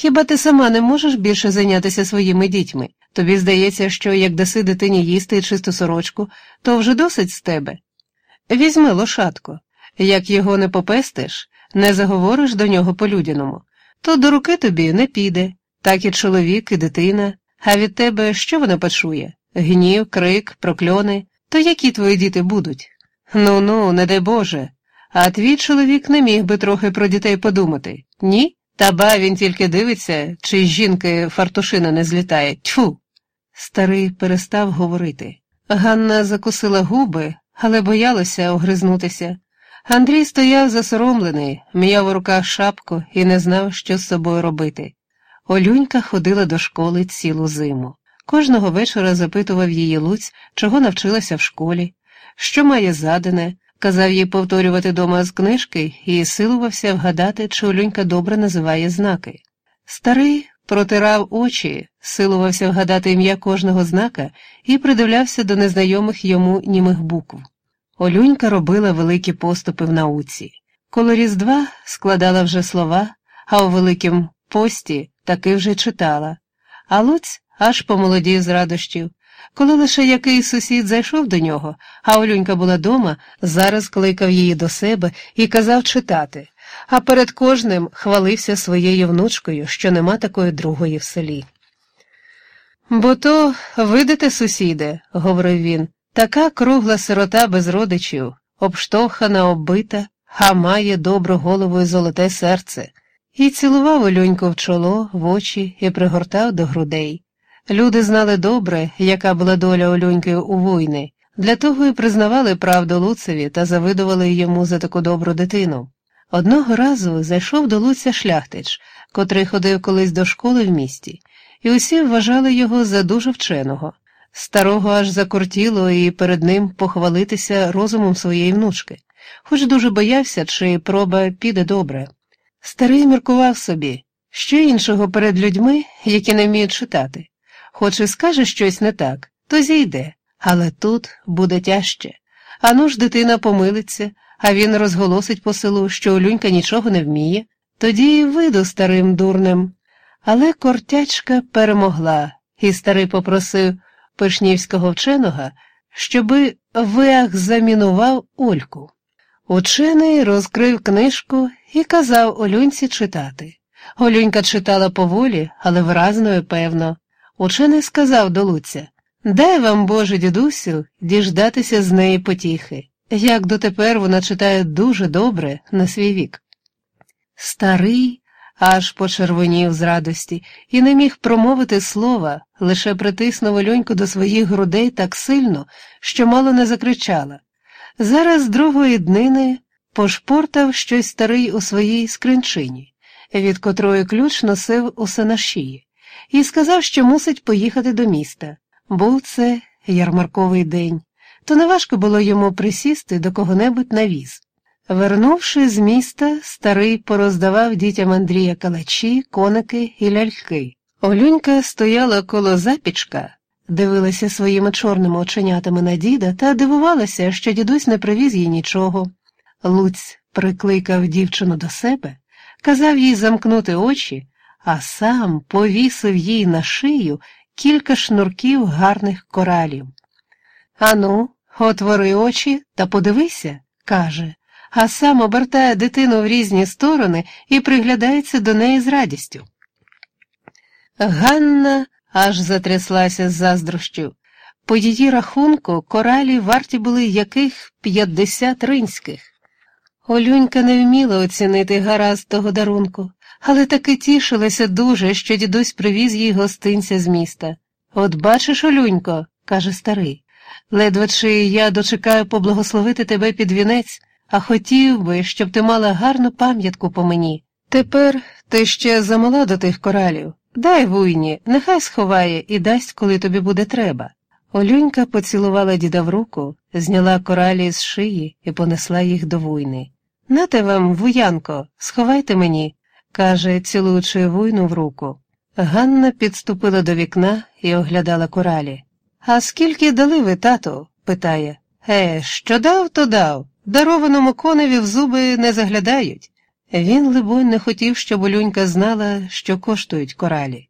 Хіба ти сама не можеш більше зайнятися своїми дітьми? Тобі здається, що як даси дитині їсти чисту сорочку, то вже досить з тебе. Візьми лошадку, як його не попестиш, не заговориш до нього по-людяному, то до руки тобі не піде, так і чоловік, і дитина, а від тебе що вона почує? Гнів, крик, прокльони, то які твої діти будуть? Ну ну, не дай Боже. А твій чоловік не міг би трохи про дітей подумати, ні? Та ба він тільки дивиться, чи з жінки фартушина не злітає. Тьфу. Старий перестав говорити. Ганна закусила губи, але боялася огризнутися. Андрій стояв засоромлений, м'яв у руках шапку і не знав, що з собою робити. Олюнька ходила до школи цілу зиму. Кожного вечора запитував її Луць, чого навчилася в школі, що має задане, казав їй повторювати дома з книжки і силувався вгадати, чи Олюнька добре називає знаки. Старий протирав очі, силувався вгадати ім'я кожного знака і придивлявся до незнайомих йому німих букв. Олюнька робила великі поступи в науці. Коло Різдва складала вже слова, а у Великім пості таки вже читала. А Луць аж помолодів з радощів. Коли лише який сусід зайшов до нього, а Олюнька була дома, зараз кликав її до себе і казав читати, а перед кожним хвалився своєю внучкою, що нема такої другої в селі. Бо то, видите, сусіде, говорив він, така кругла сирота без родичів, обштовхана, оббита, а має добру голову і золоте серце, і цілував Олюньку в чоло, в очі і пригортав до грудей. Люди знали добре, яка була доля Олюньки у війни, для того і признавали правду Луцеві та завидували йому за таку добру дитину. Одного разу зайшов до Луця шляхтич, котрий ходив колись до школи в місті, і усі вважали його за дуже вченого. Старого аж закортіло і перед ним похвалитися розумом своєї внучки, хоч дуже боявся, чи проба піде добре. Старий міркував собі, що іншого перед людьми, які не вміють читати. Хоч і скаже щось не так, то зійде, але тут буде тяжче. Ану ж дитина помилиться, а він розголосить по селу, що Олюнька нічого не вміє, тоді й вийду старим дурнем. Але кортячка перемогла, і старий попросив пишнівського вченого, щоби виахзамінував Ольку. Учений розкрив книжку і казав Олюньці читати. Олюнька читала поволі, але виразно і певно. Учений сказав до Луця Дай вам, Боже, дідусю, діждатися з неї потіхи, як дотепер вона читає дуже добре на свій вік. Старий аж почервонів з радості і не міг промовити слова, лише притиснув Ольоньку до своїх грудей так сильно, що мало не закричала. Зараз другої днини пошпортав щось старий у своїй скринчині, від котрої ключ носив усе на шиї і сказав, що мусить поїхати до міста. Був це ярмарковий день, то неважко було йому присісти до кого-небудь на віз. Вернувши з міста, старий пороздавав дітям Андрія калачі, коники і ляльки. Олюнька стояла коло запічка, дивилася своїми чорними оченятами на діда та дивувалася, що дідусь не привіз їй нічого. Луць прикликав дівчину до себе, казав їй замкнути очі, а сам повісив їй на шию кілька шнурків гарних коралів. Ану, отвори очі та подивися, каже, а сам обертає дитину в різні сторони і приглядається до неї з радістю. Ганна аж затряслася з заздрощів. По її рахунку, коралі варті були яких п'ятдесят ринських. Олюнька не вміла оцінити гаразд того дарунку але таки тішилася дуже, що дідусь привіз їй гостинця з міста. От бачиш, Олюнько, каже старий, ледве чи я дочекаю поблагословити тебе під вінець, а хотів би, щоб ти мала гарну пам'ятку по мені. Тепер ти ще замала до тих коралів. Дай вуйні, нехай сховає і дасть, коли тобі буде треба. Олюнька поцілувала діда в руку, зняла коралі з шиї і понесла їх до вуйни. Нате вам, вуянко, сховайте мені, каже, цілуючи вуйну в руку. Ганна підступила до вікна і оглядала коралі. А скільки дали ви, тату? питає. Е, що дав, то дав. Дарованому коневі в зуби не заглядають. Він, либонь, не хотів, щоб Олюнька знала, що коштують коралі.